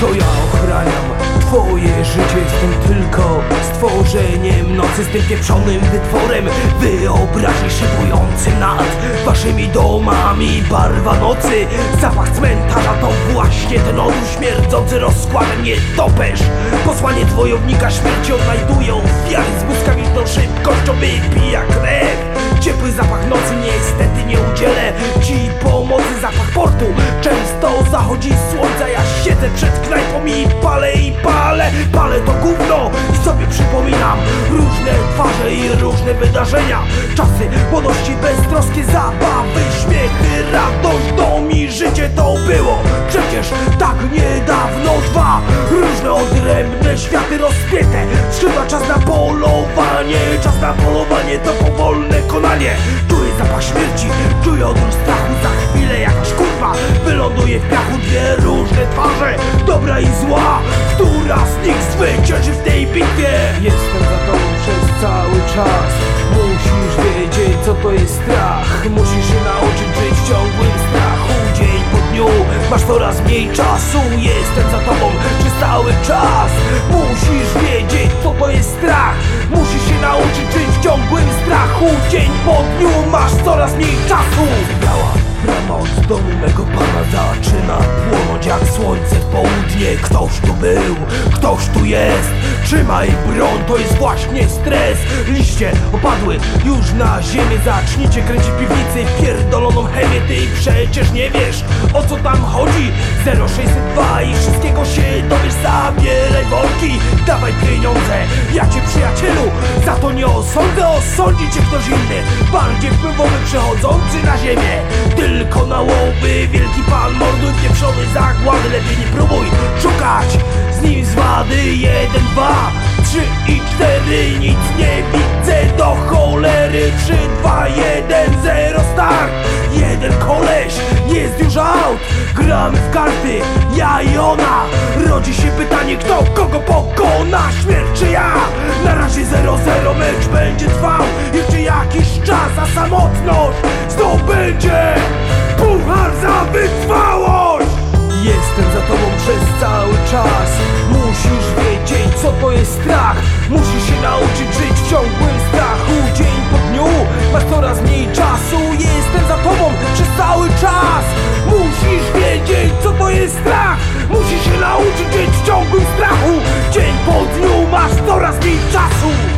To ja ochraniam twoje życie Jestem tylko stworzeniem nocy Z tym pieprzonym wytworem. Wyobraźni szybującym nad waszymi domami Barwa nocy, zapach cmentarza To właśnie ten odór śmierdzący rozkładem Nie topesz Posłanie wojownika śmierci odnajdują Wiary z błyskawiczną szybkością Wypija krew. Ciepły zapach nocy niestety nie udzielę Ci pomocy. Zapach portu często zachodzi słońca siedzę przed knajpą i palę i palę Palę to gówno i sobie przypominam Różne twarze i różne wydarzenia. Czasy młodości, beztroskie zabawy Śmiechy, radość, dom i życie to było. Przecież tak niedawno dwa Różne odrębne światy rozpięte. Skrzydła czas na polowanie Czas na polowanie to powolne konanie zła Która z nich zwycięży w tej bitwie. Jestem za tobą przez cały czas. Musisz wiedzieć co to jest strach. Musisz się nauczyć żyć w ciągłym strachu. Dzień po dniu masz coraz mniej czasu. Jestem za tobą przez cały czas. Musisz wiedzieć co to jest strach. Musisz się nauczyć żyć w ciągłym strachu. Dzień po dniu masz coraz mniej czasu. Biała brama od domu mego południe Ktoś tu był, ktoś tu jest. Trzymaj broń, to jest właśnie stres. Liście opadły już na ziemię Zacznijcie kręcić piwnicy Pierdoloną chemię, ty przecież nie wiesz O co tam chodzi. 0602 i wszystkiego się dowiesz. Zabieraj worki, dawaj pieniądze. Ja cię przyjacielu, za to nie osądzę. Osądzi cię ktoś inny. Bardziej wpływowy przechodzący na ziemię. Tylko Lepiej nie próbuj szukać. Z nim zwady Jeden, dwa, trzy i cztery. Nic nie widzę do cholery. Trzy, dwa, jeden, zero, start. Jeden koleś jest już out. Gramy w karty, ja i ona. Rodzi się pytanie, kto kogo pokona. Śmierć czy ja? Na jest strach. Musisz się nauczyć żyć w ciągłym strachu. Dzień po dniu masz coraz mniej czasu